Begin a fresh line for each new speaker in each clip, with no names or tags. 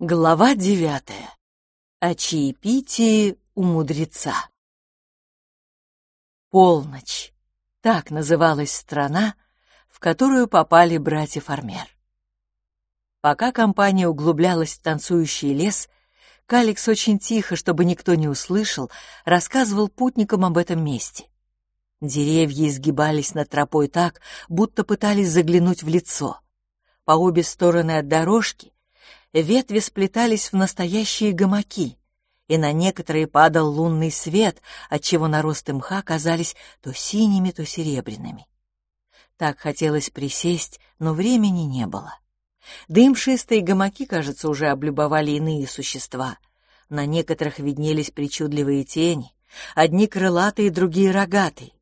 Глава девятая. О чаепитии у мудреца. Полночь. Так называлась страна, в которую попали братья Фармер. Пока компания углублялась в танцующий лес, Каликс очень тихо, чтобы никто не услышал, рассказывал путникам об этом месте. Деревья изгибались над тропой так, будто пытались заглянуть в лицо. По обе стороны от дорожки ветви сплетались в настоящие гамаки, и на некоторые падал лунный свет, отчего наросты мха казались то синими, то серебряными. Так хотелось присесть, но времени не было. Дымшистые гамаки, кажется, уже облюбовали иные существа. На некоторых виднелись причудливые тени, одни крылатые, другие рогатые.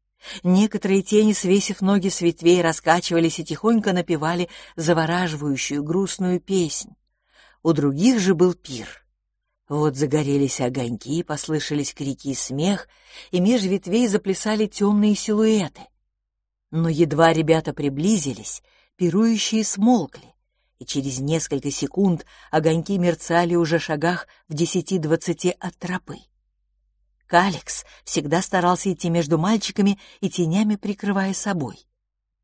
Некоторые тени, свесив ноги с ветвей, раскачивались и тихонько напевали завораживающую грустную песнь у других же был пир. Вот загорелись огоньки, послышались крики и смех, и меж ветвей заплясали темные силуэты. Но едва ребята приблизились, пирующие смолкли, и через несколько секунд огоньки мерцали уже шагах в десяти-двадцати от тропы. Каликс всегда старался идти между мальчиками и тенями прикрывая собой.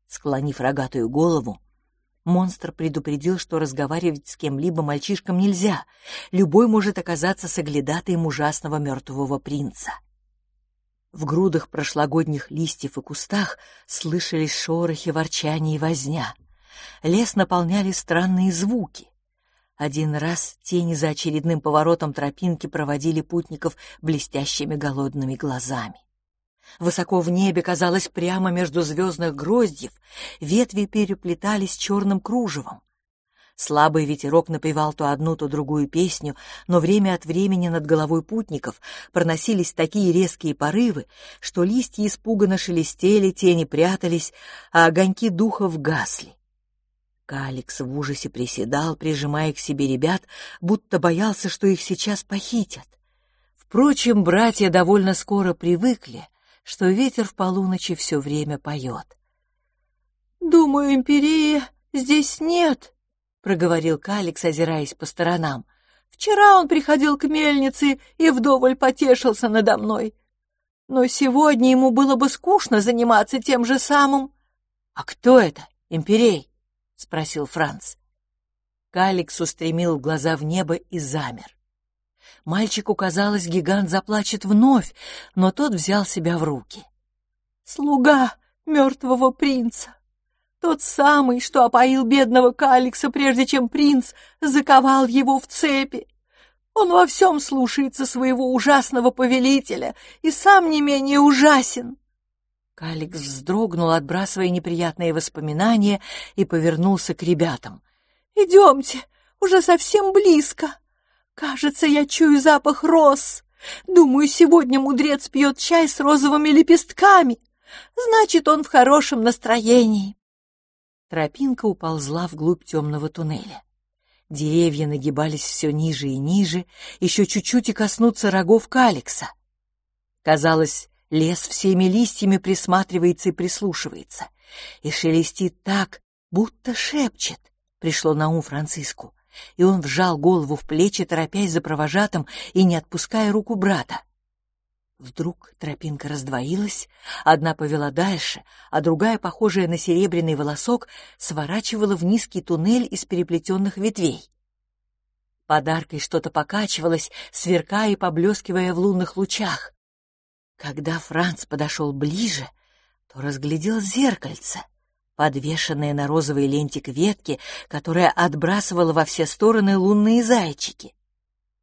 Склонив рогатую голову, Монстр предупредил, что разговаривать с кем-либо мальчишкам нельзя. Любой может оказаться соглядатаем ужасного мертвого принца. В грудах прошлогодних листьев и кустах слышались шорохи, ворчания и возня. Лес наполняли странные звуки. Один раз тени за очередным поворотом тропинки проводили путников блестящими голодными глазами. Высоко в небе, казалось, прямо между звездных гроздьев, ветви переплетались черным кружевом. Слабый ветерок напевал то одну, то другую песню, но время от времени над головой путников проносились такие резкие порывы, что листья испуганно шелестели, тени прятались, а огоньки духов гасли. Каликс в ужасе приседал, прижимая к себе ребят, будто боялся, что их сейчас похитят. Впрочем, братья довольно скоро привыкли, что ветер в полуночи все время поет. «Думаю, империи здесь нет», — проговорил Каликс, озираясь по сторонам. «Вчера он приходил к мельнице и вдоволь потешился надо мной. Но сегодня ему было бы скучно заниматься тем же самым». «А кто это, имперей?» — спросил Франц. Каликс устремил глаза в небо и замер. Мальчику казалось, гигант заплачет вновь, но тот взял себя в руки. «Слуга мертвого принца! Тот самый, что опоил бедного Каликса, прежде чем принц заковал его в цепи. Он во всем слушается своего ужасного повелителя и сам не менее ужасен». Каликс вздрогнул, отбрасывая неприятные воспоминания, и повернулся к ребятам. «Идемте, уже совсем близко!» Кажется, я чую запах роз. Думаю, сегодня мудрец пьет чай с розовыми лепестками. Значит, он в хорошем настроении. Тропинка уползла вглубь темного туннеля. Деревья нагибались все ниже и ниже, еще чуть-чуть и коснуться рогов Каликса. Казалось, лес всеми листьями присматривается и прислушивается, и шелестит так, будто шепчет, пришло на ум Франциску и он вжал голову в плечи, торопясь за провожатым и не отпуская руку брата. Вдруг тропинка раздвоилась, одна повела дальше, а другая, похожая на серебряный волосок, сворачивала в низкий туннель из переплетенных ветвей. Подаркой что-то покачивалось, сверкая и поблескивая в лунных лучах. Когда Франц подошел ближе, то разглядел зеркальце — подвешенные на розовой лентик ветки, которая отбрасывала во все стороны лунные зайчики.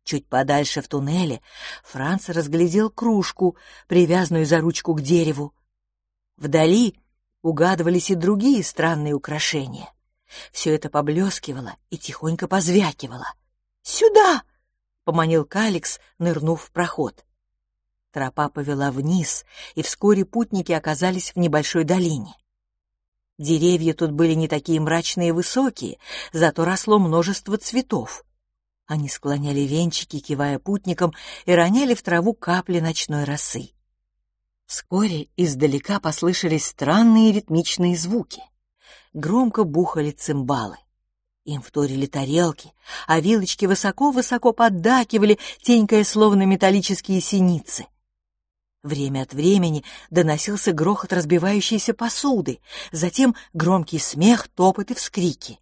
Чуть подальше в туннеле Франц разглядел кружку, привязанную за ручку к дереву. Вдали угадывались и другие странные украшения. Все это поблескивало и тихонько позвякивало. «Сюда!» — поманил Каликс, нырнув в проход. Тропа повела вниз, и вскоре путники оказались в небольшой долине. Деревья тут были не такие мрачные и высокие, зато росло множество цветов. Они склоняли венчики, кивая путникам, и роняли в траву капли ночной росы. Вскоре издалека послышались странные ритмичные звуки. Громко бухали цимбалы. Им вторили тарелки, а вилочки высоко-высоко поддакивали, тенькая словно металлические синицы. Время от времени доносился грохот разбивающейся посуды, затем громкий смех, топот и вскрики.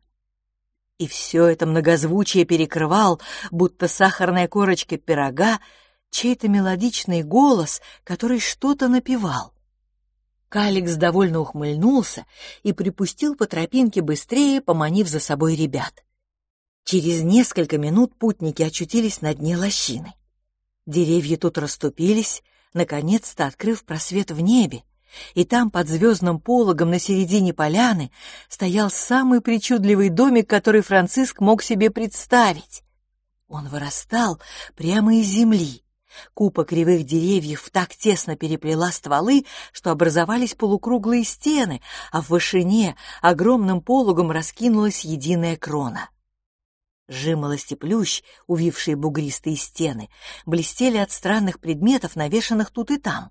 И все это многозвучие перекрывал, будто сахарная корочка пирога, чей-то мелодичный голос, который что-то напевал. Каликс довольно ухмыльнулся и припустил по тропинке быстрее, поманив за собой ребят. Через несколько минут путники очутились на дне лощины. Деревья тут расступились, наконец-то открыв просвет в небе, и там под звездным пологом на середине поляны стоял самый причудливый домик, который Франциск мог себе представить. Он вырастал прямо из земли, Купа кривых деревьев так тесно переплела стволы, что образовались полукруглые стены, а в вышине огромным пологом раскинулась единая крона. Жимолость и плющ, увившие бугристые стены, блестели от странных предметов, навешанных тут и там.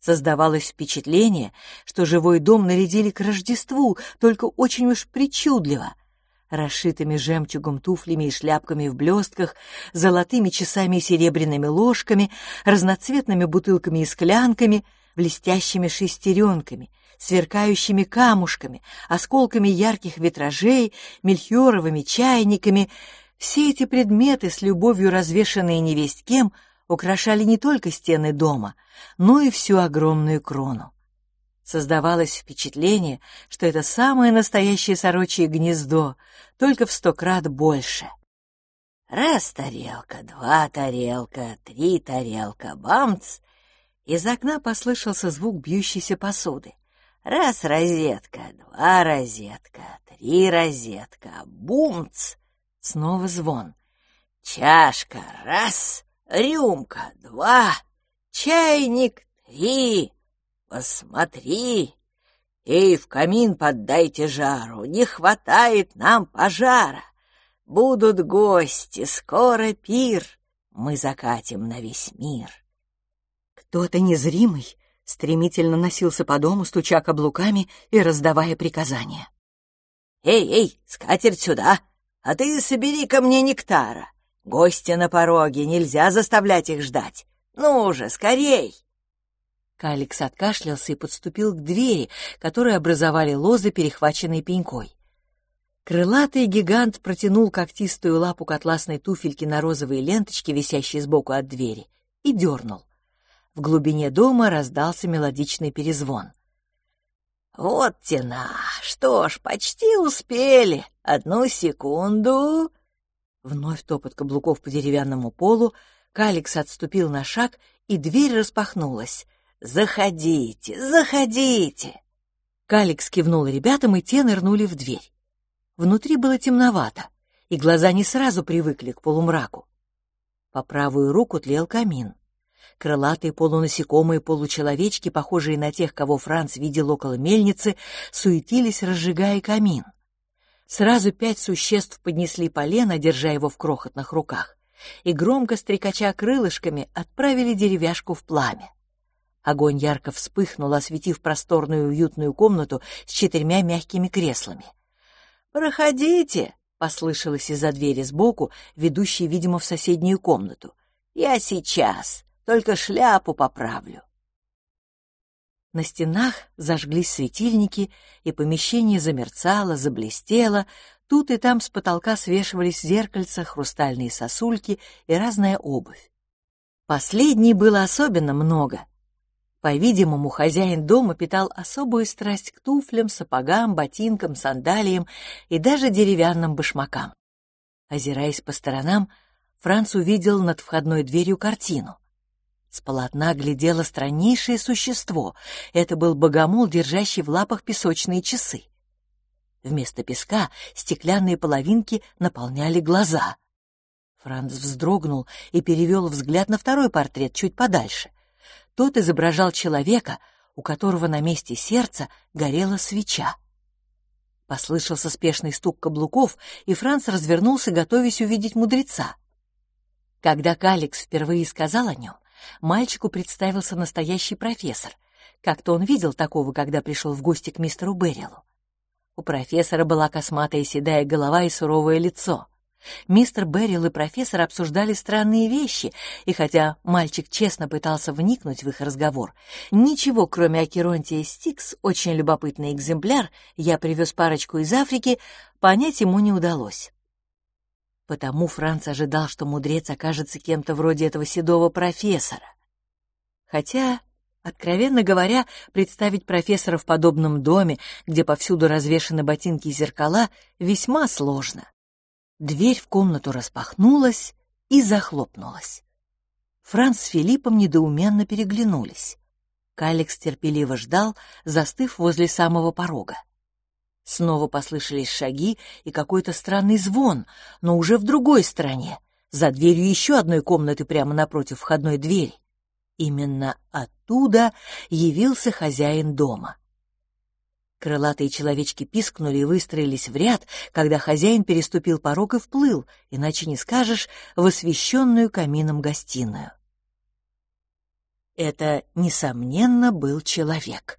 Создавалось впечатление, что живой дом нарядили к Рождеству, только очень уж причудливо — расшитыми жемчугом туфлями и шляпками в блестках, золотыми часами и серебряными ложками, разноцветными бутылками и склянками, блестящими шестеренками, сверкающими камушками, осколками ярких витражей, мельхиоровыми чайниками. Все эти предметы, с любовью развешанные невесть кем, украшали не только стены дома, но и всю огромную крону. Создавалось впечатление, что это самое настоящее сорочье гнездо, только в сто крат больше. Раз тарелка, два тарелка, три тарелка, бамц! Из окна послышался звук бьющейся посуды. Раз розетка, два розетка, три розетка, бумц! Снова звон. Чашка, раз, рюмка, два, чайник, три, Посмотри! Эй, в камин поддайте жару, не хватает нам пожара. Будут гости, скоро пир, мы закатим на весь мир. Кто-то незримый стремительно носился по дому, стуча каблуками и раздавая приказания. «Эй, эй, скатерть сюда, а ты собери ко мне нектара. Гости на пороге, нельзя заставлять их ждать. Ну же, скорей!» Каликс откашлялся и подступил к двери, которую образовали лозы, перехваченные пенькой. Крылатый гигант протянул когтистую лапу к атласной туфельке на розовые ленточки, висящей сбоку от двери, и дернул. В глубине дома раздался мелодичный перезвон. «Вот тена! Что ж, почти успели! Одну секунду!» Вновь топот каблуков по деревянному полу, Каликс отступил на шаг, и дверь распахнулась. «Заходите, заходите!» Каликс кивнул ребятам, и те нырнули в дверь. Внутри было темновато, и глаза не сразу привыкли к полумраку. По правую руку тлел камин. Крылатые полунасекомые получеловечки, похожие на тех, кого Франц видел около мельницы, суетились, разжигая камин. Сразу пять существ поднесли полено, держа его в крохотных руках, и громко стрекача крылышками отправили деревяшку в пламя. Огонь ярко вспыхнул, осветив просторную уютную комнату с четырьмя мягкими креслами. «Проходите!» — послышалось из-за двери сбоку, ведущей, видимо, в соседнюю комнату. «Я сейчас, только шляпу поправлю». На стенах зажглись светильники, и помещение замерцало, заблестело, тут и там с потолка свешивались зеркальца, хрустальные сосульки и разная обувь. Последней было особенно много — по-видимому, хозяин дома питал особую страсть к туфлям, сапогам, ботинкам, сандалиям и даже деревянным башмакам. Озираясь по сторонам, Франц увидел над входной дверью картину. С полотна глядело страннейшее существо. Это был богомол, держащий в лапах песочные часы. Вместо песка стеклянные половинки наполняли глаза. Франц вздрогнул и перевел взгляд на второй портрет чуть подальше. Тот изображал человека, у которого на месте сердца горела свеча. Послышался спешный стук каблуков, и Франц развернулся, готовясь увидеть мудреца. Когда Каликс впервые сказал о нем, мальчику представился настоящий профессор. Как-то он видел такого, когда пришел в гости к мистеру Беррилу. У профессора была косматая седая голова и суровое лицо. Мистер Беррил и профессор обсуждали странные вещи, и хотя мальчик честно пытался вникнуть в их разговор, ничего, кроме Акеронтия Стикс, очень любопытный экземпляр, я привез парочку из Африки, понять ему не удалось. Потому Франц ожидал, что мудрец окажется кем-то вроде этого седого профессора. Хотя, откровенно говоря, представить профессора в подобном доме, где повсюду развешаны ботинки и зеркала, весьма сложно. Дверь в комнату распахнулась и захлопнулась. Франц с Филиппом недоуменно переглянулись. Каликс терпеливо ждал, застыв возле самого порога. Снова послышались шаги и какой-то странный звон, но уже в другой стороне, за дверью еще одной комнаты прямо напротив входной двери. Именно оттуда явился хозяин дома. Крылатые человечки пискнули и выстроились в ряд, когда хозяин переступил порог и вплыл, иначе не скажешь, в освещенную камином гостиную. Это, несомненно, был человек.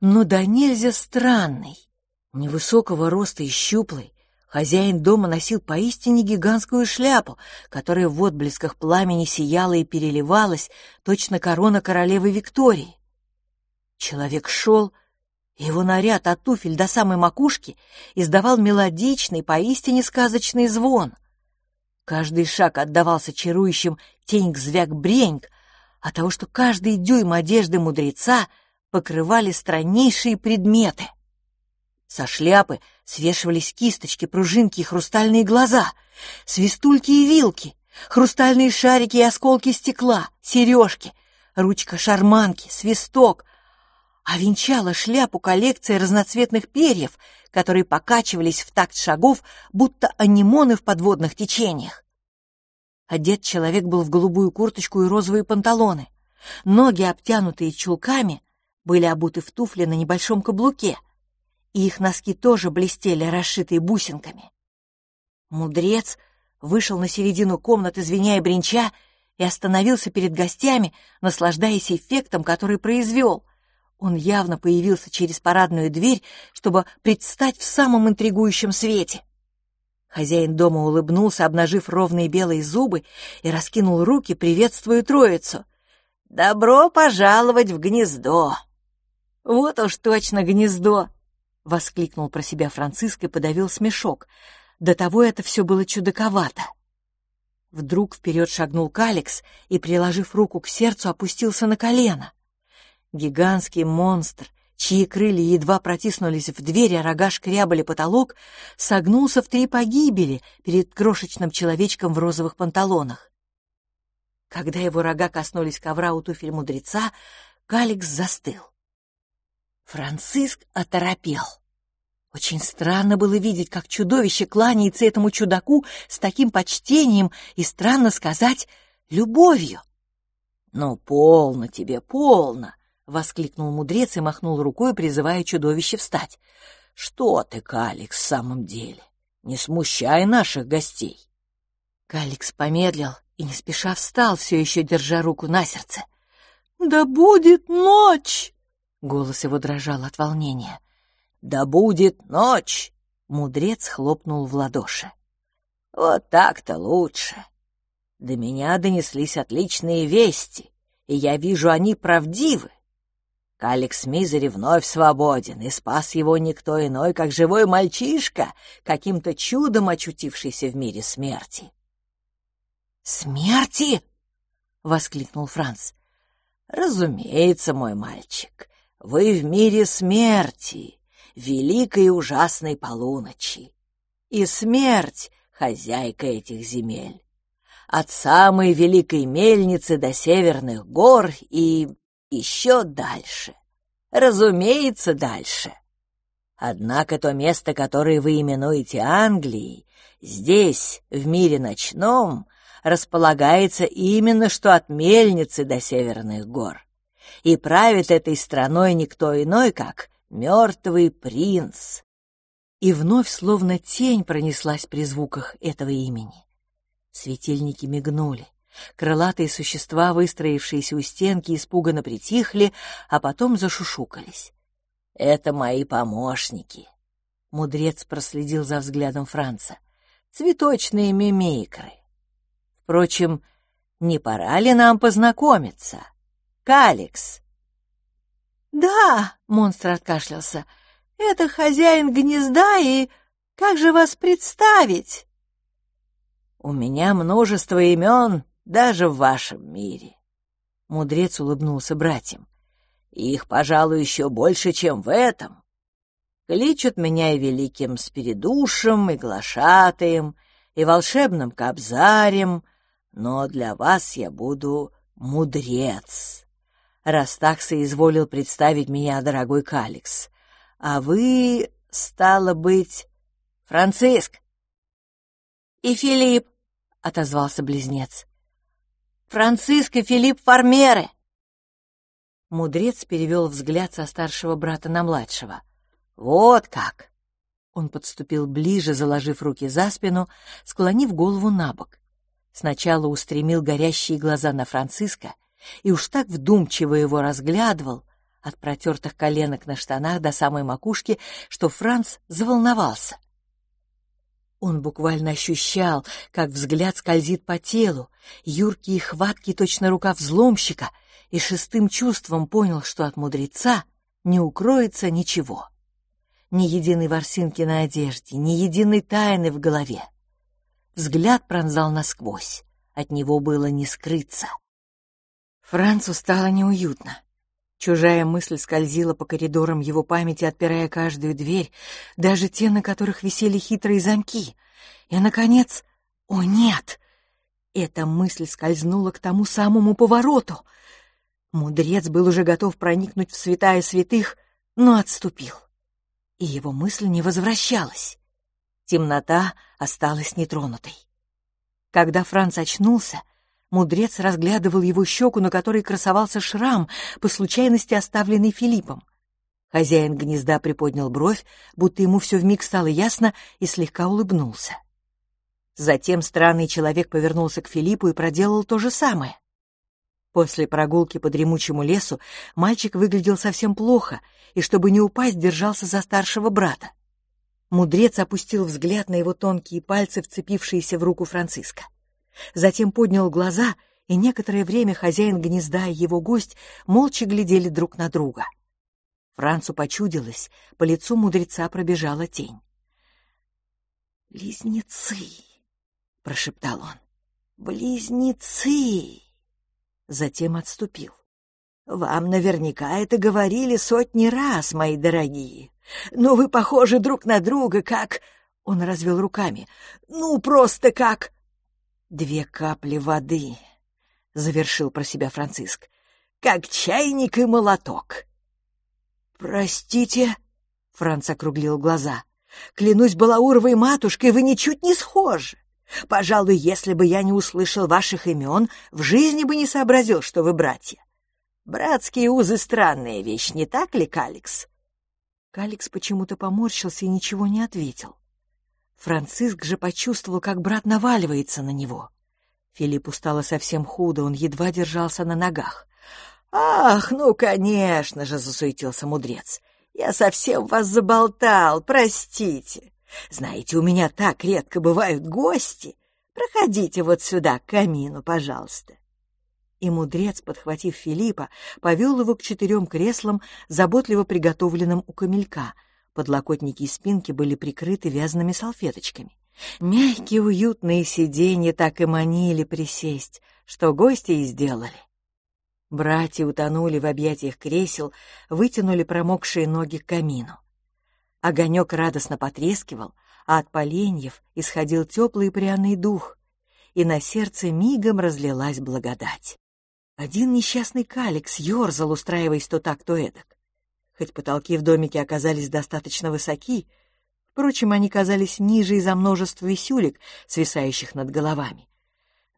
Но да нельзя странный. Невысокого роста и щуплый, хозяин дома носил поистине гигантскую шляпу, которая в отблесках пламени сияла и переливалась, точно корона королевы Виктории. Человек шел, его наряд от туфель до самой макушки издавал мелодичный, поистине сказочный звон. Каждый шаг отдавался чарующим теньк-звяк-бреньк от того, что каждый дюйм одежды мудреца покрывали страннейшие предметы. Со шляпы свешивались кисточки, пружинки и хрустальные глаза, свистульки и вилки, хрустальные шарики и осколки стекла, сережки, ручка шарманки, свисток, а венчала шляпу коллекция разноцветных перьев, которые покачивались в такт шагов, будто анимоны в подводных течениях. Одет человек был в голубую курточку и розовые панталоны. Ноги, обтянутые чулками, были обуты в туфли на небольшом каблуке, и их носки тоже блестели, расшитые бусинками. Мудрец вышел на середину комнаты, звеня и бренча, и остановился перед гостями, наслаждаясь эффектом, который произвел. Он явно появился через парадную дверь, чтобы предстать в самом интригующем свете. Хозяин дома улыбнулся, обнажив ровные белые зубы, и раскинул руки, приветствуя троицу. «Добро пожаловать в гнездо!» «Вот уж точно гнездо!» — воскликнул про себя Франциск и подавил смешок. До того это все было чудаковато. Вдруг вперед шагнул Каликс и, приложив руку к сердцу, опустился на колено. Гигантский монстр, чьи крылья едва протиснулись в дверь, а рога шкрябали потолок, согнулся в три погибели перед крошечным человечком в розовых панталонах. Когда его рога коснулись ковра у туфель мудреца, Каликс застыл. Франциск оторопел. Очень странно было видеть, как чудовище кланяется этому чудаку с таким почтением и, странно сказать, любовью. «Ну, полно тебе, полно!» — воскликнул мудрец и махнул рукой, призывая чудовище встать. «Что ты, Каликс, в самом деле? Не смущай наших гостей!» Каликс помедлил и не спеша встал, все еще держа руку на сердце. «Да будет ночь!» — голос его дрожал от волнения. «Да будет ночь!» — мудрец хлопнул в ладоши. «Вот так-то лучше. До меня донеслись отличные вести, и я вижу, они правдивы. Каликс Мизери вновь свободен, и спас его никто иной, как живой мальчишка, каким-то чудом очутившийся в мире смерти. «Смерти?» — воскликнул Франц. «Разумеется, мой мальчик, вы в мире смерти, великой и ужасной полуночи. И смерть — хозяйка этих земель. От самой великой мельницы до северных гор и еще дальше. Разумеется, дальше. Однако то место, которое вы именуете Англией, здесь, в мире ночном, располагается именно что от мельницы до северных гор. И правит этой страной никто иной, как мертвый принц. И вновь словно тень пронеслась при звуках этого имени. Светильники мигнули. Крылатые существа, выстроившиеся у стенки, испуганно притихли, а потом зашушукались. «Это мои помощники. Мудрец проследил за взглядом Франца. «Цветочные мимикры. Впрочем, не пора ли нам познакомиться? Каликс!»
«Да!» — монстр откашлялся. «Это хозяин гнезда, и как же вас представить?»
«У меня множество имен даже в вашем мире». Мудрец улыбнулся братьям. «Их, пожалуй, еще больше, чем в этом. Кличут меня и великим спиридушем, и глашатаем, и волшебным кобзарем, но для вас я буду мудрец. Раз так соизволил представить меня, дорогой Каликс, а вы, стало быть, Франциск.
И Филипп, — отозвался близнец. Франциск и Филипп Фармеры.
Мудрец перевел взгляд со старшего брата на младшего. «Вот как!» Он подступил ближе, заложив руки за спину, склонив голову на бок. Сначала устремил горящие глаза на Франциска и уж так вдумчиво его разглядывал, от протертых коленок на штанах до самой макушки, что Франц заволновался. Он буквально ощущал, как взгляд скользит по телу, юркий и хваткий точно рука взломщика, и шестым чувством понял, что от мудреца не укроется ничего ни единой ворсинки на одежде, ни единой тайны в голове. Взгляд пронзал насквозь, от него было не скрыться. Францу стало неуютно. Чужая мысль скользила по коридорам его памяти, отпирая каждую дверь, даже те, на которых висели хитрые замки. И, наконец, о нет! Эта мысль скользнула к тому самому повороту. Мудрец был уже готов проникнуть в святая святых, но отступил и его мысль не возвращалась. Темнота осталась нетронутой. Когда Франц очнулся, мудрец разглядывал его щеку, на которой красовался шрам, по случайности оставленный Филиппом. Хозяин гнезда приподнял бровь, будто ему все вмиг стало ясно, и слегка улыбнулся. Затем странный человек повернулся к Филиппу и проделал то же самое. После прогулки по дремучему лесу мальчик выглядел совсем плохо и, чтобы не упасть, держался за старшего брата. Мудрец опустил взгляд на его тонкие пальцы, вцепившиеся в руку Франциска. Затем поднял глаза, и некоторое время хозяин гнезда и его гость молча глядели друг на друга. Францу почудилось, по лицу мудреца пробежала тень. «Близнецы!» — прошептал он. «Близнецы!» затем отступил. «Вам наверняка это говорили сотни раз, мои дорогие. Но вы похожи друг на друга, как...» Он развел руками. «Ну, просто как...» «Две капли воды», — завершил про себя Франциск. «Как чайник и молоток». «Простите», — Франц округлил глаза. «Клянусь Балауровой матушкой, вы ничуть не схожи. Пожалуй, если бы я не услышал ваших имен, в жизни бы не сообразил, что вы братья. Братские узы — странная вещь, не так ли, Каликс?» Каликс почему-то поморщился и ничего не ответил. Франциск же почувствовал, как брат наваливается на него. Филиппу стало совсем худо, он едва держался на ногах. «Ах, ну, конечно же!» — засуетился мудрец. «Я совсем вас заболтал, простите. Знаете, у меня так редко бывают гости. Проходите вот сюда, к камину, пожалуйста. И мудрец, подхватив Филиппа, повел его к четырем креслам, заботливо приготовленным у камелька. Подлокотники и спинки были прикрыты вязаными салфеточками. Мягкие уютные сиденья так и манили присесть, что гости и сделали. Братья утонули в объятиях кресел, вытянули промокшие ноги к камину. Огонек радостно потрескивал, а от поленьев исходил теплый пряный дух, и на сердце мигом разлилась благодать. Один несчастный калик съерзал, устраиваясь то так, то эдак. Хоть потолки в домике оказались достаточно высоки, впрочем, они казались ниже из-за множества висюлек, свисающих над головами.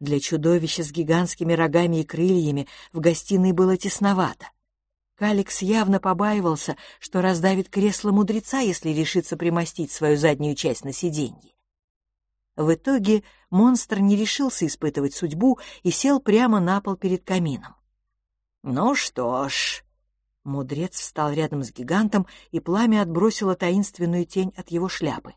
Для чудовища с гигантскими рогами и крыльями в гостиной было тесновато. Каликс явно побаивался, что раздавит кресло мудреца, если решится примостить свою заднюю часть на сиденье. В итоге монстр не решился испытывать судьбу и сел прямо на пол перед камином. «Ну что ж...» Мудрец встал рядом с гигантом, и пламя отбросило таинственную тень от его шляпы.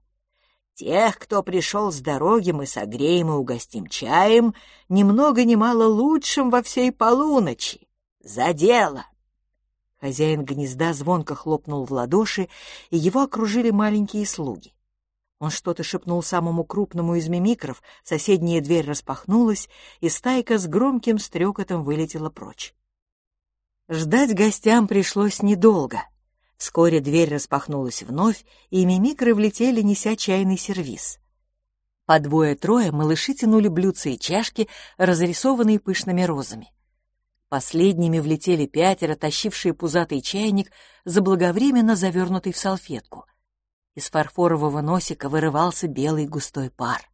Тех, кто пришел с дороги, мы согреем и угостим чаем, ни много ни мало лучшим во всей полуночи. За дело! Хозяин гнезда звонко хлопнул в ладоши, и его окружили маленькие слуги. Он что-то шепнул самому крупному из мимикров, соседняя дверь распахнулась, и стайка с громким стрекотом вылетела прочь. Ждать гостям пришлось недолго. Вскоре дверь распахнулась вновь, и мимикры влетели, неся чайный сервиз. По двое-трое малыши тянули блюдца и чашки, разрисованные пышными розами. Последними влетели пятеро, тащившие пузатый чайник, заблаговременно завернутый в салфетку. Из фарфорового носика вырывался белый густой пар.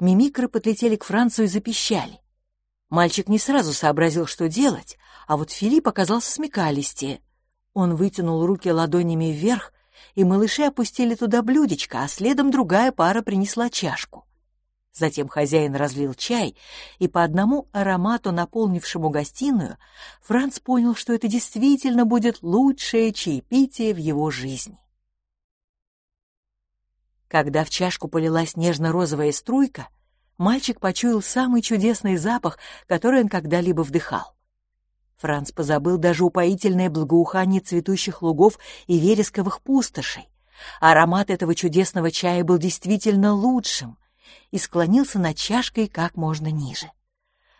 Мимикры подлетели к Францу и запищали. Мальчик не сразу сообразил, что делать, а вот Филипп оказался смекалистее. Он вытянул руки ладонями вверх, и малыши опустили туда блюдечко, а следом другая пара принесла чашку. Затем хозяин разлил чай, и по одному аромату, наполнившему гостиную, Франц понял, что это действительно будет лучшее чаепитие в его жизни. Когда в чашку полилась нежно-розовая струйка, мальчик почуял самый чудесный запах, который он когда-либо вдыхал. Франц позабыл даже упоительное благоухание цветущих лугов и вересковых пустошей. Аромат этого чудесного чая был действительно лучшим, и склонился над чашкой как можно ниже.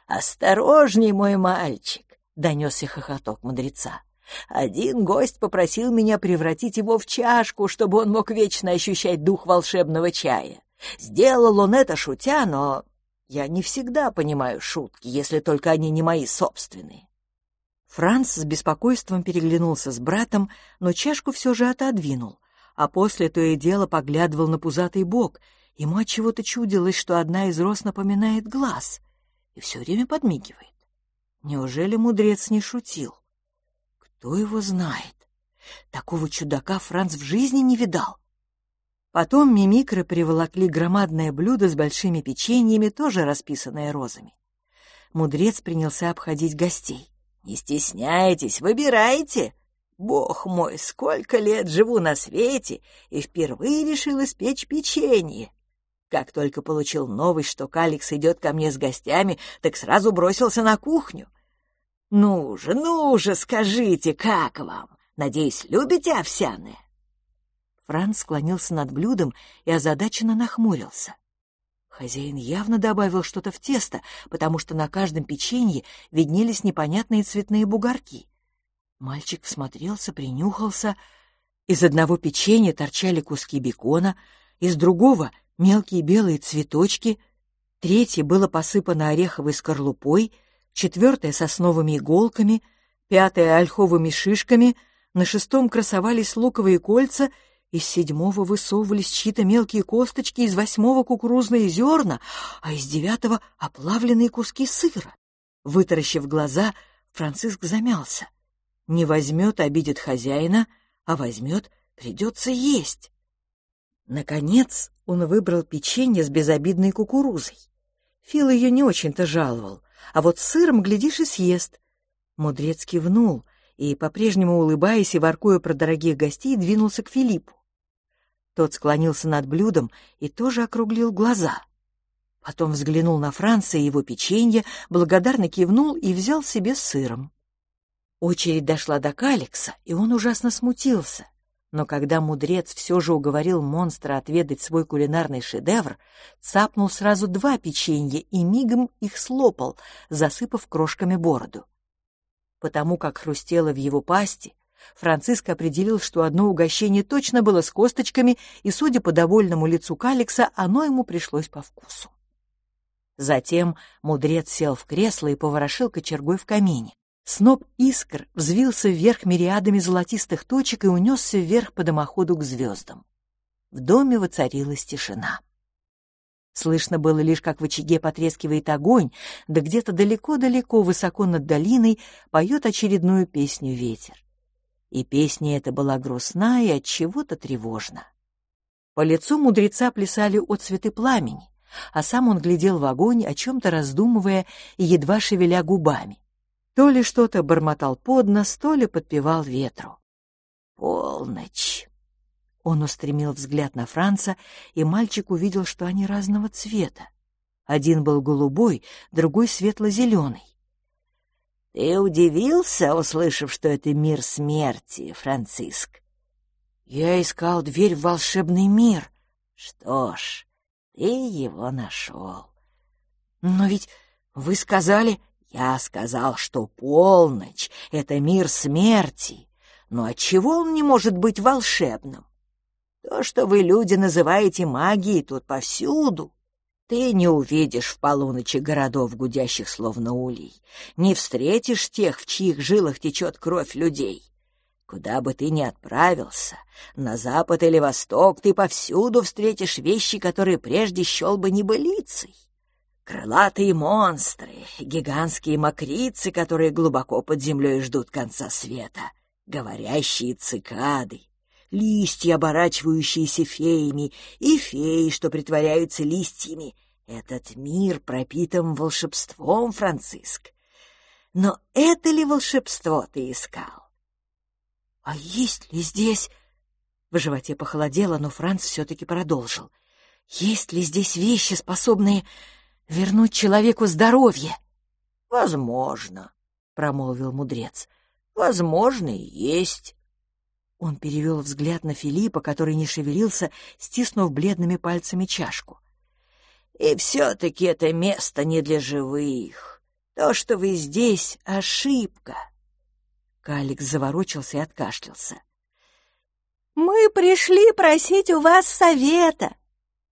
«Осторожней, мой мальчик!» — донесся хохоток мудреца. «Один гость попросил меня превратить его в чашку, чтобы он мог вечно ощущать дух волшебного чая. Сделал он это шутя, но я не всегда понимаю шутки, если только они не мои собственные». Франц с беспокойством переглянулся с братом, но чашку все же отодвинул, а после то и дело поглядывал на пузатый бок — Ему от чего-то чудилось, что одна из роз напоминает глаз, и все время подмигивает. Неужели мудрец не шутил? Кто его знает? Такого чудака Франц в жизни не видал. Потом мимикры приволокли громадное блюдо с большими печеньями, тоже расписанное розами. Мудрец принялся обходить гостей. «Не стесняйтесь, выбирайте. Бог мой, сколько лет живу на свете и впервые решил испечь печенье. Как только получил новость, что Каликс идет ко мне с гостями, так сразу бросился на кухню. «Ну же, ну же, скажите, как вам? Надеюсь, любите овсяное?» Франц склонился над блюдом и озадаченно нахмурился. Хозяин явно добавил что-то в тесто, потому что на каждом печенье виднелись непонятные цветные бугорки. Мальчик всмотрелся, принюхался. Из одного печенья торчали куски бекона, из другого мелкие белые цветочки, третье было посыпано ореховой скорлупой, четвертое — сосновыми иголками, пятое — ольховыми шишками, на шестом красовались луковые кольца, из седьмого высовывались чьи-то мелкие косточки, из восьмого — кукурузные зерна, а из девятого — оплавленные куски сыра. Вытаращив глаза, Франциск замялся. Не возьмет — обидит хозяина, а возьмет — придется есть. Наконец он выбрал печенье с безобидной кукурузой. Фил ее не очень-то жаловал, а вот сыром, глядишь, и съест. Мудрец кивнул и, по-прежнему улыбаясь и воркуя про дорогих гостей, двинулся к Филиппу. Тот склонился над блюдом и тоже округлил глаза. Потом взглянул на Франца и его печенье, благодарно кивнул и взял себе сыром. Очередь дошла до Каликса, и он ужасно смутился. Но когда мудрец все же уговорил монстра отведать свой кулинарный шедевр, цапнул сразу два печенья и мигом их слопал, засыпав крошками бороду. Потому как хрустело в его пасти, Франциск определил, что одно угощение точно было с косточками, и, судя по довольному лицу Каликса, оно ему пришлось по вкусу. Затем мудрец сел в кресло и поворошил кочергой в камине. Сноп искр взвился вверх мириадами золотистых точек и унесся вверх по дымоходу к звездам. В доме воцарилась тишина. Слышно было лишь, как в очаге потрескивает огонь, да где-то далеко-далеко, высоко над долиной, поет очередную песню ветер. И песня эта была грустна и от чего-то тревожна. По лицу мудреца плясали отцветы пламени, а сам он глядел в огонь, о чем-то раздумывая и едва шевеля губами. То ли что-то бормотал под нос, то ли подпевал ветру.
«Полночь!»
Он устремил взгляд на Франца, и мальчик увидел, что они разного цвета. Один был голубой, другой светло-зеленый.
«Ты удивился, услышав, что это мир смерти, Франциск?»
«Я искал дверь в волшебный мир».
«Что ж, ты его нашел».
«Но ведь вы сказали...»
«Я сказал, что полночь — это мир смерти. Но отчего он не может быть волшебным? То, что вы, люди, называете магией, тут повсюду. Ты не увидишь в полуночи городов, гудящих словно улей, не встретишь тех, в чьих жилах течет кровь людей. Куда бы ты ни отправился, на запад или восток, ты повсюду встретишь вещи, которые прежде счел бы небылицей. Крылатые монстры, гигантские мокрицы, которые глубоко под землей ждут конца света, говорящие цикады, листья, оборачивающиеся феями, и феи, что притворяются листьями. Этот мир пропитан волшебством, Франциск. Но это ли волшебство ты искал?
— А есть ли здесь... В животе похолодело, но Франц все-таки продолжил. — Есть ли здесь вещи, способные вернуть человеку здоровье?
— Возможно, — промолвил мудрец. — Возможно, и есть.
Он перевел взгляд на Филиппа, который не шевелился, стиснув бледными пальцами чашку.
«И все-таки это место не для живых. То, что вы здесь, — ошибка».
Каликс заворочился и откашлялся.
«Мы пришли просить у вас совета.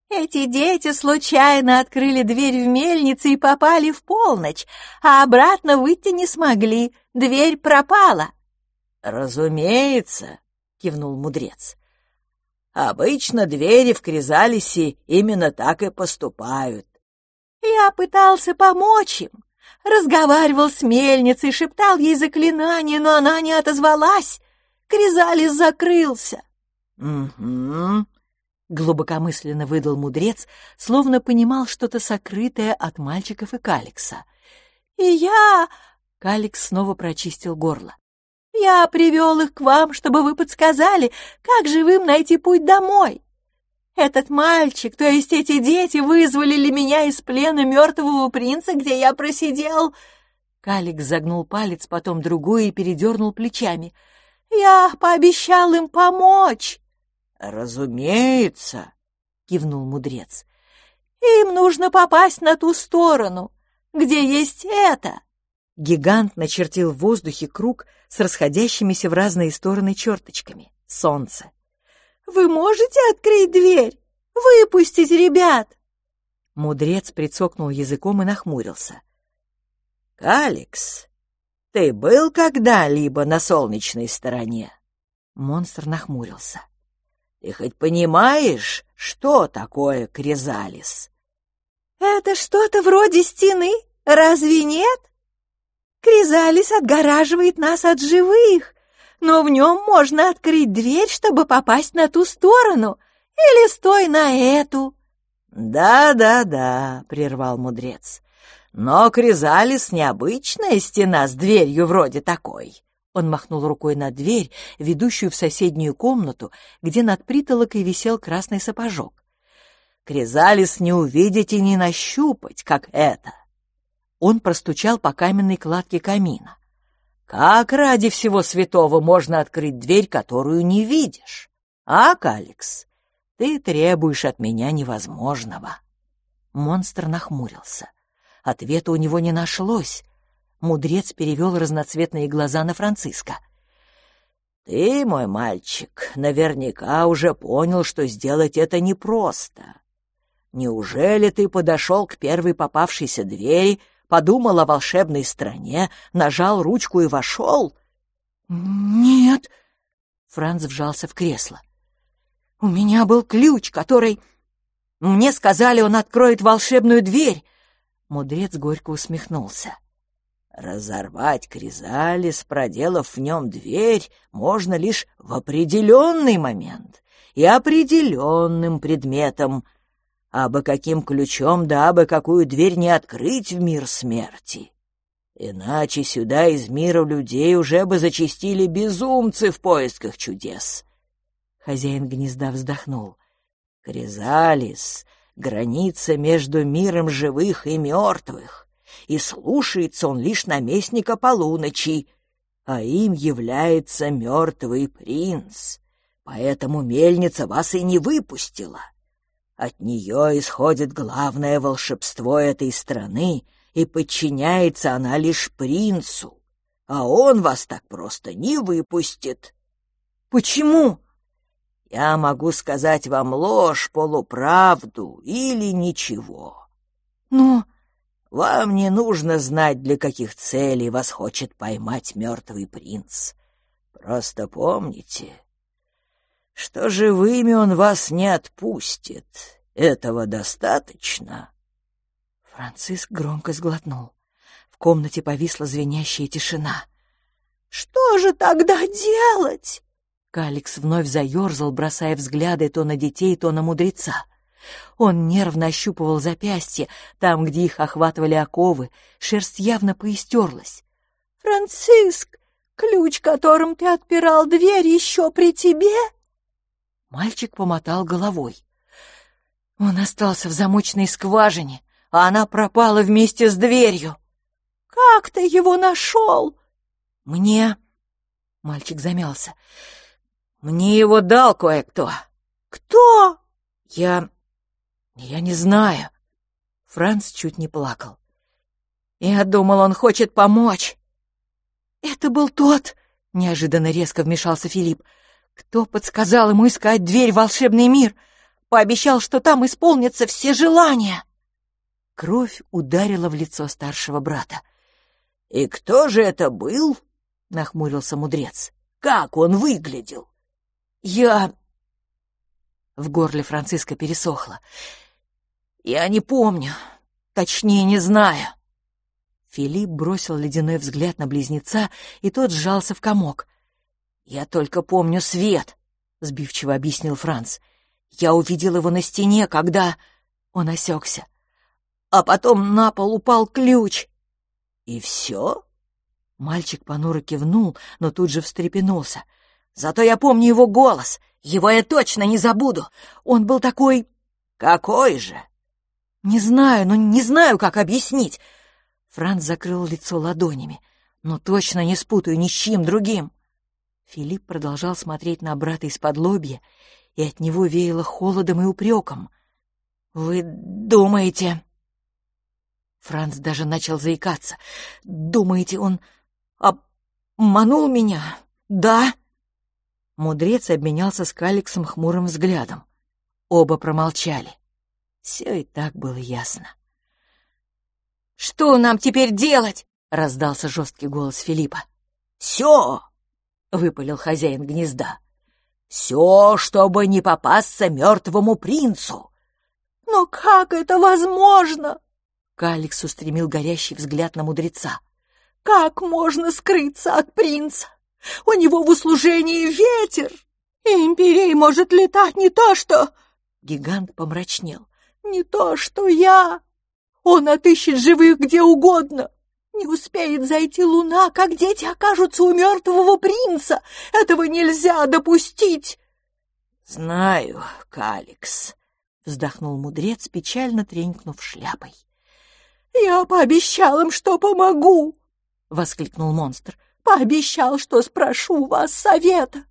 Эти дети случайно открыли дверь в мельнице и попали в полночь, а обратно выйти не смогли, дверь пропала». «Разумеется», — кивнул мудрец. «Обычно двери в Кризалисе именно так и поступают». «Я пытался помочь им, разговаривал с мельницей, шептал ей заклинание, но она не отозвалась. Кризалис закрылся».
«Угу», — глубокомысленно выдал мудрец, словно понимал что-то сокрытое от мальчиков и Каликса.
«И я...»
— Каликс снова прочистил горло.
Я привел их к вам, чтобы вы подсказали, как живым найти путь домой. Этот мальчик, то есть эти дети, вызволили меня из плена мертвого принца, где я просидел...»
Калик загнул палец, потом другой и передернул плечами.
«Я пообещал им помочь».
«Разумеется», — кивнул мудрец.
«Им нужно попасть на ту сторону, где есть это».
Гигант начертил в воздухе круг с расходящимися в разные стороны черточками. Солнце.
«Вы можете открыть дверь? Выпустить ребят?»
Мудрец прицокнул языком и нахмурился.
«Каликс, ты был когда-либо на солнечной стороне?»
Монстр нахмурился.
«Ты хоть понимаешь, что такое кризалис?» «Это что-то вроде стены, разве нет?» Кризалис отгораживает нас от живых, но в нем можно открыть дверь, чтобы попасть на ту сторону, или стой на эту». «Да-да-да», — прервал мудрец. «Но Кризалис — необычная стена с дверью вроде такой».
Он махнул рукой на дверь, ведущую в соседнюю комнату, где над притолокой висел красный сапожок.
«Кризалис не увидеть и не нащупать, как это.
Он простучал по каменной кладке камина.
«Как ради всего святого можно открыть дверь, которую не видишь? А, Каликс, ты требуешь от меня невозможного».
Монстр нахмурился. Ответа у него не нашлось. Мудрец перевел разноцветные глаза на Франциска.
«Ты, мой мальчик, наверняка уже понял, что сделать это непросто. Неужели ты подошел к первой попавшейся двери, подумал о волшебной стране, нажал ручку и вошел.
«Нет!» — Франц вжался в кресло. «У меня был ключ, который... Мне сказали, он откроет волшебную дверь!» Мудрец горько усмехнулся.
«Разорвать кризалис, проделав в нем дверь, можно лишь в определенный момент и определенным предметом — а бы каким ключом да бы какую дверь не открыть в мир смерти. Иначе сюда из мира людей уже бы зачистили безумцы в поисках чудес.
Хозяин гнезда вздохнул.
Кризалис — граница между миром живых и мертвых, и слушается он лишь наместника полуночи, а им является мертвый принц. Поэтому мельница вас и не выпустила. От нее исходит главное волшебство этой страны, и подчиняется она лишь принцу, а он вас так просто не выпустит.
Почему?
Я могу сказать вам ложь, полуправду или ничего.
Но
вам не нужно знать, для каких целей вас хочет поймать мертвый принц. Просто помните, что живыми он вас не отпустит. Этого достаточно?»
Франциск громко сглотнул. В комнате повисла звенящая тишина.
«Что же тогда делать?»
Каликс вновь заерзал, бросая взгляды то на детей, то на мудреца. Он нервно ощупывал запястья, там, где их охватывали оковы, шерсть явно поистерлась.
«Франциск, ключ, которым ты отпирал дверь, еще при тебе?»
Мальчик помотал головой. Он остался в замочной скважине, а она пропала вместе с дверью.
«Как ты его нашел?»
«Мне...» — мальчик замялся. «Мне его дал кое-кто».
«Кто?»
«Я... я не знаю». Франц чуть не плакал. «Я думал, он хочет помочь». «Это был тот...» — неожиданно резко вмешался Филипп. Кто подсказал ему искать дверь в волшебный мир? Пообещал, что там исполнятся все желания. Кровь ударила в лицо старшего брата.
— И кто же это был? — нахмурился мудрец. — Как он выглядел?
— Я... В горле Франциска пересохло. — Я не помню. Точнее, не знаю. Филипп бросил ледяной взгляд на близнеца, и тот сжался в комок. «Я только помню свет», — сбивчиво объяснил Франц. «Я увидел его на стене, когда...» Он осекся. «А потом на пол упал ключ».
«И все?»
Мальчик понуро кивнул, но тут же встрепенулся. «Зато я помню его голос. Его я точно не забуду. Он был такой...»
«Какой же?»
«Не знаю, но не знаю, как объяснить». Франц закрыл лицо ладонями. «Но точно не спутаю ни с чьим другим». Филипп продолжал смотреть на брата из-под лобья, и от него веяло холодом и упреком. «Вы думаете...» Франц даже начал заикаться. «Думаете, он обманул меня? Да?» Мудрец обменялся с Каликсом хмурым взглядом. Оба промолчали. Все и так было ясно. «Что нам теперь делать?» — раздался жесткий голос Филиппа.
«Все!» — выпалил хозяин гнезда. «Все, чтобы не попасться мертвому принцу!»
«Но как это возможно?»
Каликс устремил горящий взгляд на мудреца.
«Как можно скрыться от принца? У него в услужении ветер, и империй может летать не то что...»
Гигант помрачнел.
«Не то что я! Он отыщет живых где угодно, не успеет зайти луна, как дети окажутся у мертвого принца. Этого нельзя допустить.
Знаю, Каликс,
вздохнул мудрец, печально тренькнув шляпой.
Я пообещал им, что помогу,
воскликнул монстр.
Пообещал, что спрошу вас совета.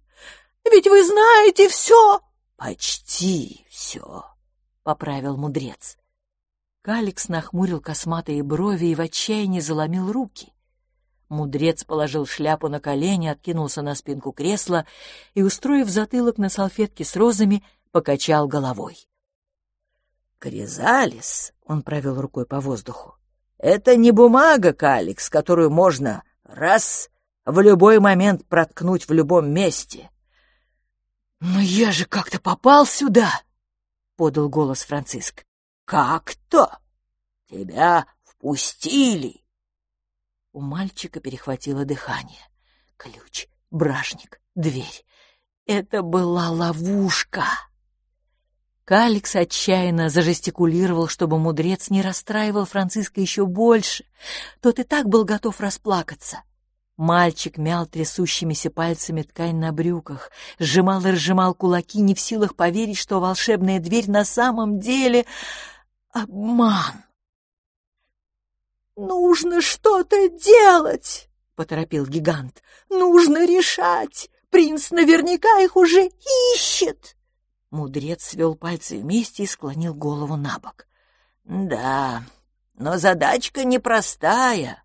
Ведь вы знаете все.
Почти все, поправил мудрец.
Каликс нахмурил косматые брови и в отчаянии заломил руки. Мудрец положил шляпу на колени, откинулся на спинку кресла и, устроив затылок на салфетке с розами, покачал головой.
«Кризалис», — он провел рукой по воздуху, — «это не бумага, Каликс, которую можно раз в любой момент проткнуть в любом месте».
«Но я же как-то попал сюда!» — подал голос Франциск.
«Как то? Тебя впустили!»
У мальчика перехватило дыхание. Ключ, бражник, дверь. Это была ловушка. Каликс отчаянно зажестикулировал, чтобы мудрец не расстраивал Франциска еще больше. Тот и так был готов расплакаться. Мальчик мял трясущимися пальцами ткань на брюках, сжимал и разжимал кулаки, не в силах поверить, что волшебная дверь на самом деле — обман.
«Нужно что-то делать!» — поторопил гигант. «Нужно решать! Принц наверняка их уже ищет!»
Мудрец свел пальцы вместе и склонил голову на бок. «Да, но задачка непростая.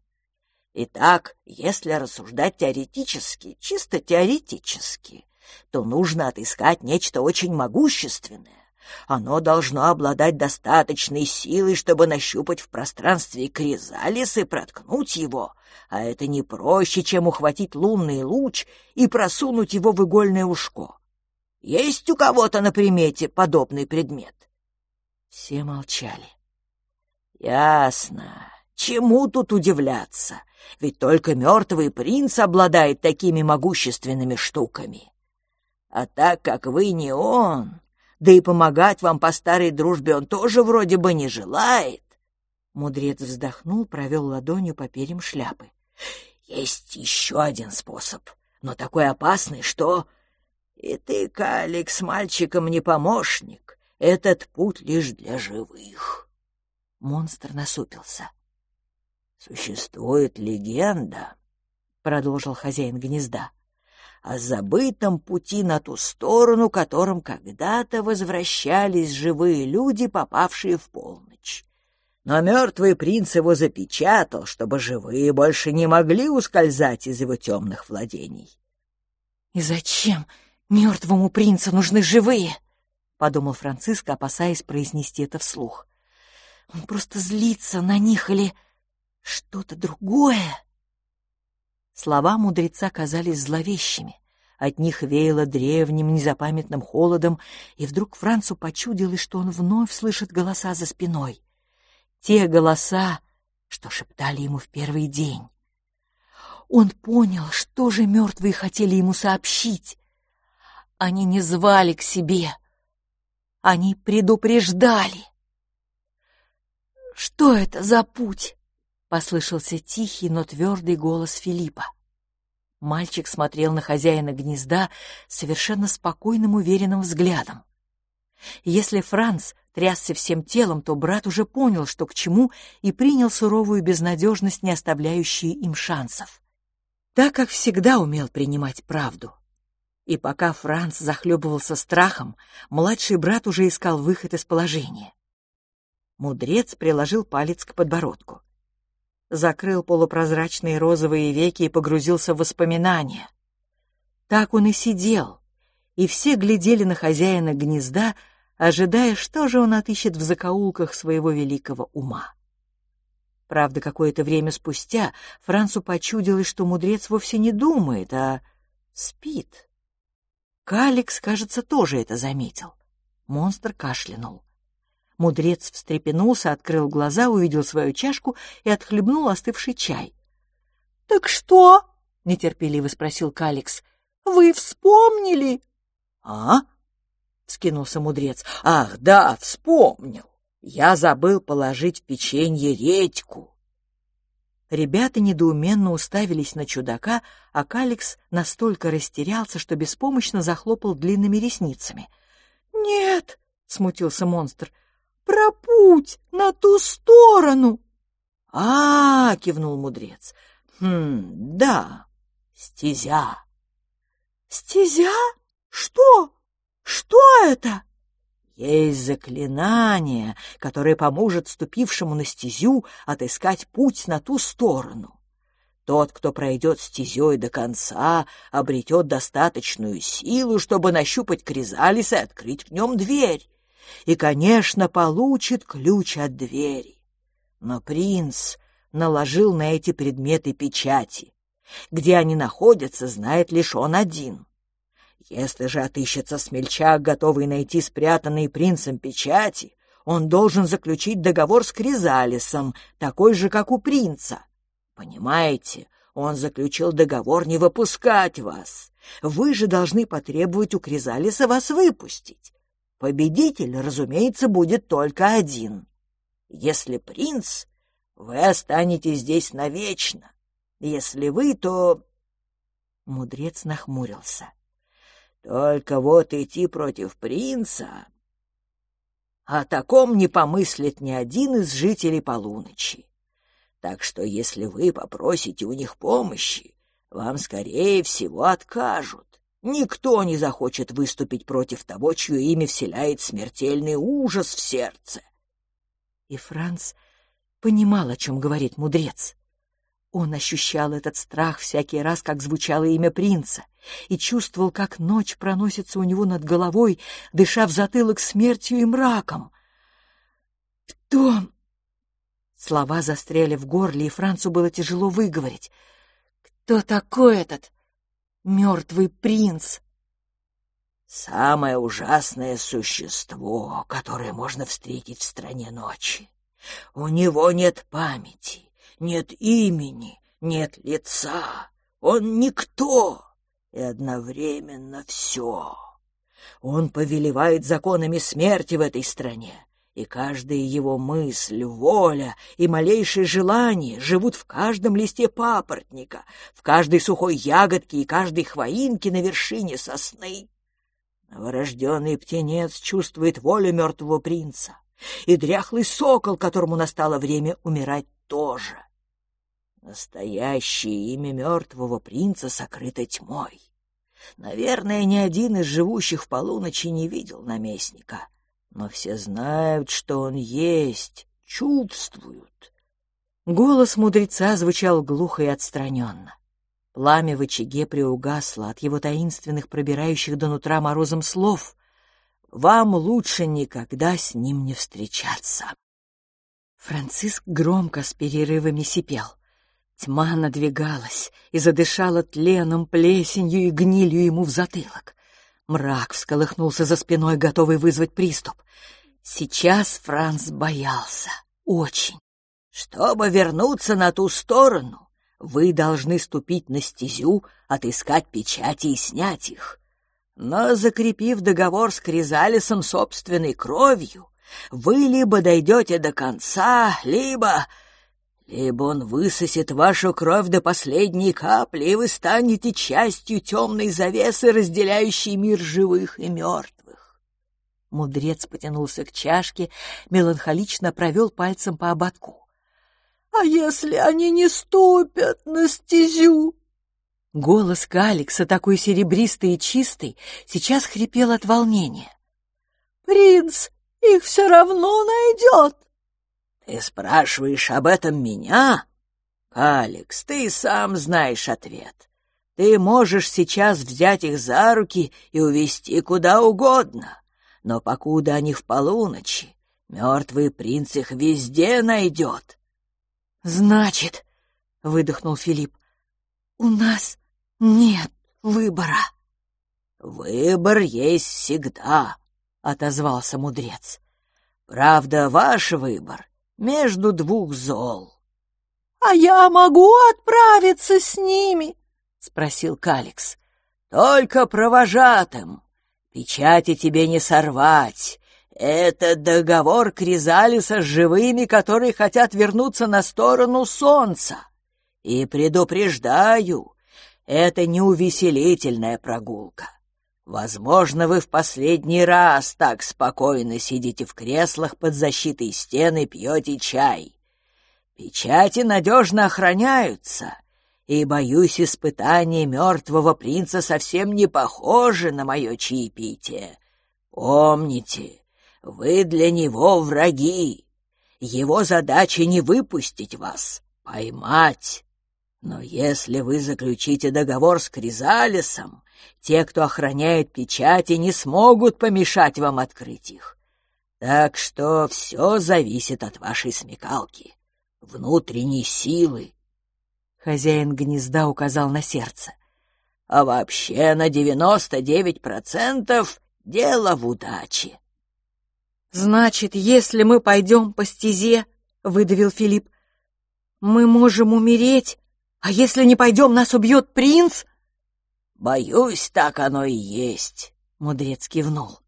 Итак, если рассуждать теоретически, чисто теоретически, то нужно отыскать нечто очень могущественное. Оно должно обладать достаточной силой, чтобы нащупать в пространстве кризалис и проткнуть его, а это не проще, чем ухватить лунный луч и просунуть его в игольное ушко. Есть у кого-то на примете подобный предмет? Все молчали. Ясно. Чему тут удивляться? Ведь только мертвый принц обладает такими могущественными штуками. А так как вы не он, да и помогать вам по старой дружбе он тоже вроде бы не желает. Мудрец вздохнул, провел ладонью по перьям шляпы. Есть еще один способ, но такой опасный, что... И ты, Калик, с мальчиком не помощник. Этот путь лишь для живых. Монстр насупился. «Существует легенда», — продолжил хозяин гнезда, «о забытом пути на ту сторону, которым когда-то возвращались живые люди, попавшие в полночь. Но мертвый принц его запечатал, чтобы живые больше не могли ускользать из его темных владений».
«И зачем мертвому принцу нужны живые?» — подумал Франциско, опасаясь произнести это вслух. «Он просто злится на них или что-то другое. Слова мудреца казались зловещими. От них веяло древним, незапамятным холодом, и вдруг Францу почудилось, что он вновь слышит голоса за спиной. Те голоса, что шептали ему в первый день. Он понял, что же мертвые хотели ему сообщить. Они не звали к себе. Они предупреждали. Что это за путь? Послышался тихий, но твердый голос Филиппа. Мальчик смотрел на хозяина гнезда совершенно спокойным, уверенным взглядом. Если Франц трясся всем телом, то брат уже понял, что к чему, и принял суровую безнадежность, не оставляющую им шансов. Так как всегда умел принимать правду. И пока Франц захлебывался страхом, младший брат уже искал выход из положения. Мудрец приложил палец к подбородку закрыл полупрозрачные розовые веки и погрузился в воспоминания. Так он и сидел, и все глядели на хозяина гнезда, ожидая, что же он отыщет в закоулках своего великого ума. Правда, какое-то время спустя Францу почудилось, что мудрец вовсе не думает, а спит. Каликс, кажется, тоже это заметил. Монстр кашлянул. Мудрец встрепенулся, открыл глаза, увидел свою чашку и отхлебнул остывший чай. — Так что? — нетерпеливо спросил Каликс. — Вы вспомнили?
— А? — скинулся мудрец. — Ах, да, вспомнил. Я забыл положить в печенье редьку. Ребята недоуменно уставились на чудака, а Каликс настолько растерялся, что беспомощно захлопал длинными ресницами.
— Нет, — смутился монстр, — про путь на ту сторону.
А, -а, -а кивнул мудрец. Хм, да, стезя.
Стезя? Что? Что это?
Есть заклинание, которое поможет ступившему на стезю отыскать путь на ту сторону. Тот, кто пройдет стезей до конца, обретет достаточную силу, чтобы нащупать кризалис и открыть в нем дверь и, конечно, получит ключ от двери. Но принц наложил на эти предметы печати. Где они находятся, знает лишь он один. Если же отыщется смельчак, готовый найти спрятанные принцем печати, он должен заключить договор с Кризалисом, такой же, как у принца. Понимаете, он заключил договор не выпускать вас. Вы же должны потребовать у Кризалиса вас выпустить. Победитель, разумеется, будет только один. Если принц, вы останетесь здесь навечно. Если вы, то...» Мудрец нахмурился. «Только вот идти против принца...» О таком не помыслит ни один из жителей полуночи. Так что если вы попросите у них помощи, вам, скорее всего, откажут. Никто не захочет выступить против того, чье имя вселяет смертельный ужас в сердце.
И Франц понимал, о чем говорит мудрец. Он ощущал этот страх всякий раз, как звучало имя принца, и чувствовал, как ночь проносится у него над головой, дыша в затылок смертью и мраком. «Кто Слова застряли в горле, и Францу было тяжело выговорить. «Кто такой этот мертвый принц?»
«Самое ужасное существо, которое можно встретить в стране ночи. У него нет памяти, нет имени, нет лица. Он никто и одновременно все. Он повелевает законами смерти в этой стране, и каждая его мысль, воля и малейшее желание живут в каждом листе папоротника, в каждой сухой ягодке и каждой хвоинке на вершине сосны. Новорожденный птенец чувствует волю мертвого принца, и дряхлый сокол, которому настало время умирать, тоже. Настоящее имя мертвого принца сокрыто тьмой. Наверное, ни один из живущих в полуночи не видел наместника — но все знают, что он есть, чувствуют.
Голос мудреца звучал глухо и отстраненно. Пламя в очаге приугасло от его таинственных, пробирающих до нутра морозом слов. «Вам лучше никогда с ним не встречаться». Франциск громко с перерывами сипел. Тьма надвигалась и задышала тленом, плесенью и гнилью ему в затылок. Мрак всколыхнулся за спиной, готовый вызвать приступ. Сейчас Франц боялся. Очень. Чтобы вернуться на ту сторону, вы должны ступить на стезю, отыскать печати и снять их. Но, закрепив договор с Кризалисом собственной кровью, вы либо дойдете до конца, либо либо он высосет вашу кровь до последней капли, и вы станете частью темной завесы, разделяющей мир живых и мертвых. Мудрец потянулся к чашке, меланхолично провел пальцем по ободку. — А если они не ступят на стезю? Голос Каликса, такой серебристый и чистый, сейчас хрипел от волнения. — Принц их все равно найдет.
Ты спрашиваешь об этом меня? Алекс, ты сам знаешь ответ. Ты можешь сейчас взять их за руки и увести куда угодно, но покуда они в полуночи, мертвый принц их везде найдет.
— Значит, — выдохнул Филипп, — у нас нет выбора.
— Выбор есть всегда, — отозвался мудрец. — Правда, ваш выбор между двух зол.
— А я могу отправиться с ними? — спросил Каликс.
— Только провожатым. Печати тебе не сорвать. Это договор Кризалиса с живыми, которые хотят вернуться на сторону солнца. И предупреждаю, это не увеселительная прогулка. Возможно, вы в последний раз так спокойно сидите в креслах под защитой стены пьете чай. Печати надежно охраняются, и, боюсь, испытание мертвого принца совсем не похоже на мое чаепитие. Помните, вы для него враги. Его задача не выпустить вас, поймать. Но если вы заключите договор с Кризалисом, те, кто охраняет печати, не смогут помешать вам открыть их. Так что все зависит от вашей смекалки, внутренней силы.
Хозяин гнезда указал на сердце.
А вообще на девяносто девять процентов дело в удаче.
«Значит, если мы пойдем по стезе, — выдавил Филипп, — мы можем умереть, а если не пойдем, нас убьет принц?»
«Боюсь, так оно и есть», — мудрец кивнул.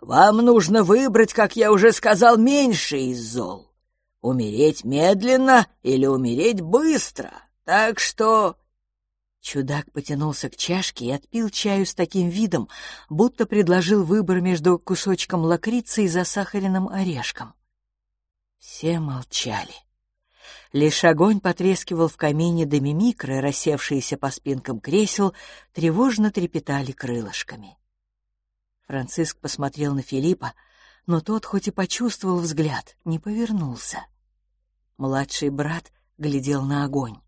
Вам нужно выбрать, как я уже сказал, меньше из зол. Умереть медленно или умереть быстро. Так что...»
Чудак потянулся к чашке и отпил чаю с таким видом, будто предложил выбор между кусочком лакрицы и засахаренным орешком. Все молчали. Лишь огонь потрескивал в камине, да мимикры, рассевшиеся по спинкам кресел, тревожно трепетали крылышками. Франциск посмотрел на Филиппа, но тот, хоть и почувствовал взгляд, не повернулся. Младший брат глядел на огонь.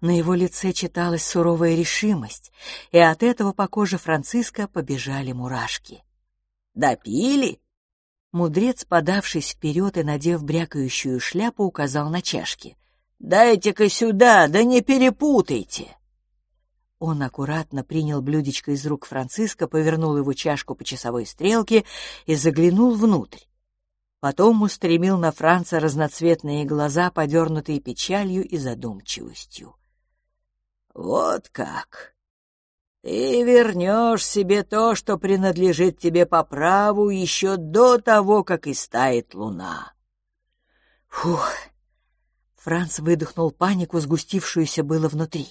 На его лице читалась суровая решимость, и от этого по коже Франциска побежали мурашки.
«Допили?»
Мудрец, подавшись вперед и надев брякающую шляпу, указал на чашки.
«Дайте-ка сюда, да не перепутайте!»
Он аккуратно принял блюдечко из рук Франциска, повернул его чашку по часовой стрелке и заглянул внутрь. Потом устремил на Франца разноцветные глаза, подернутые печалью и задумчивостью.
«Вот как! Ты вернешь себе то, что принадлежит тебе по праву еще до того, как истает луна.
Фух! Франц выдохнул панику, сгустившуюся было внутри.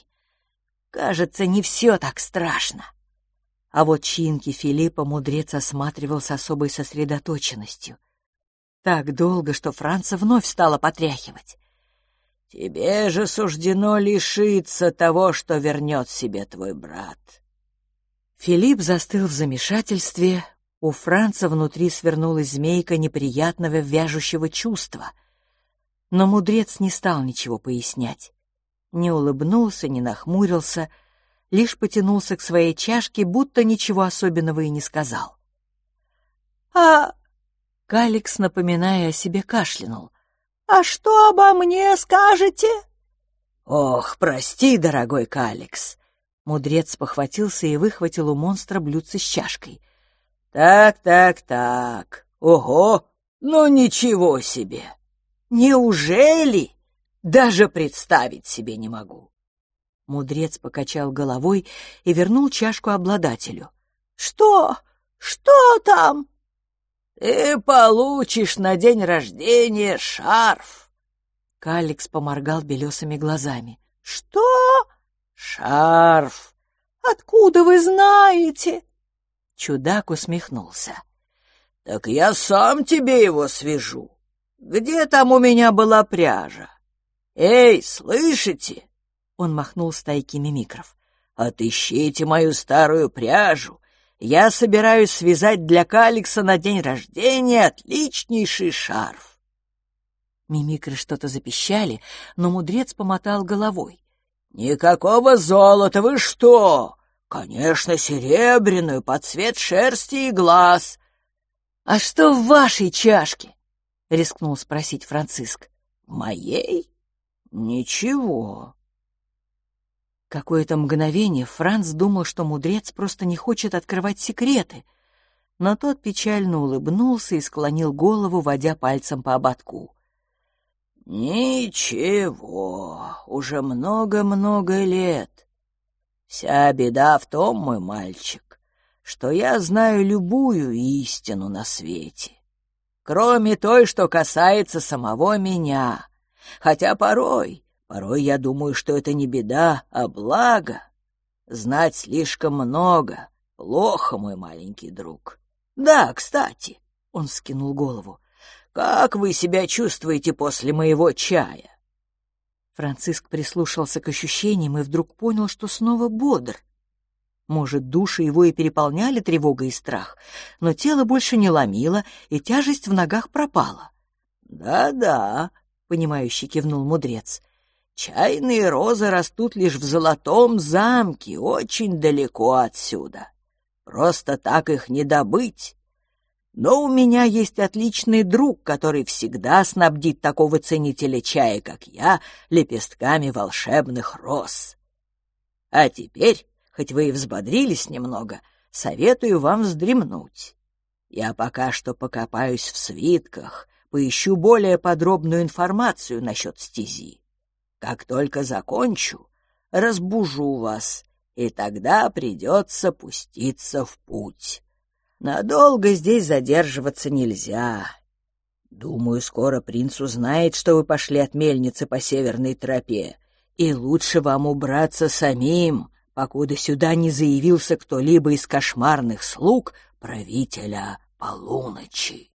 Кажется, не все так страшно. А вот чинки Филиппа мудрец осматривал с особой сосредоточенностью. Так долго, что Франца вновь стала потряхивать.
«Тебе же суждено лишиться того, что вернет себе твой брат»,
Филипп застыл в замешательстве. У Франца внутри свернулась змейка неприятного вяжущего чувства. Но мудрец не стал ничего пояснять. Не улыбнулся, не нахмурился, лишь потянулся к своей чашке, будто ничего особенного и не сказал.
«А...»
— Каликс, напоминая о себе, кашлянул.
«А что обо мне скажете?»
«Ох, прости, дорогой Каликс!»
Мудрец похватился и выхватил у монстра блюдце с чашкой.
«Так, так, так. Ого! Ну ничего себе! Неужели? Даже представить себе не могу!»
Мудрец покачал головой и вернул чашку обладателю.
«Что? Что там?»
«Ты получишь на день рождения шарф!»
Каликс поморгал белесыми глазами.
«Что?»
«Шарф!»
«Откуда вы знаете?»
Чудак усмехнулся.
«Так я сам тебе его свяжу. Где там у меня была пряжа? Эй, слышите?» Он махнул стайки мимикров. «Отыщите мою старую пряжу. Я собираюсь связать для Каликса на день рождения отличнейший шарф».
Мимикры что-то запищали, но мудрец помотал головой.
«Никакого золота, вы что? Конечно, серебряную, под цвет шерсти и глаз».
«А что в вашей чашке?» — рискнул спросить Франциск.
«Моей? Ничего».
Какое-то мгновение Франц думал, что мудрец просто не хочет открывать секреты, но тот печально улыбнулся и склонил голову, водя пальцем по ободку.
«Ничего, уже много-много лет. Вся беда в том, мой мальчик, что я знаю любую истину на свете, кроме той, что касается самого меня, хотя порой, порой я думаю, что это не беда, а благо. Знать слишком много, плохо, мой маленький друг. Да, кстати, — он скинул голову, как вы себя чувствуете после моего чая?»
Франциск прислушался к ощущениям и вдруг понял, что снова бодр. Может, души его и переполняли тревога и страх, но тело больше не ломило, и тяжесть в ногах пропала.
«Да-да», — понимающе кивнул мудрец, — «чайные розы растут лишь в золотом замке, очень далеко отсюда. Просто так их не добыть. Но у меня есть отличный друг, который всегда снабдит такого ценителя чая, как я, лепестками волшебных роз. А теперь, хоть вы и взбодрились немного, советую вам вздремнуть. Я пока что покопаюсь в свитках, поищу более подробную информацию насчет стези. Как только закончу, разбужу вас, и тогда придется пуститься в путь. Надолго здесь задерживаться нельзя. Думаю, скоро принц узнает, что вы пошли от мельницы по северной тропе, и лучше вам убраться самим, покуда сюда не заявился кто-либо из кошмарных слуг правителя полуночи.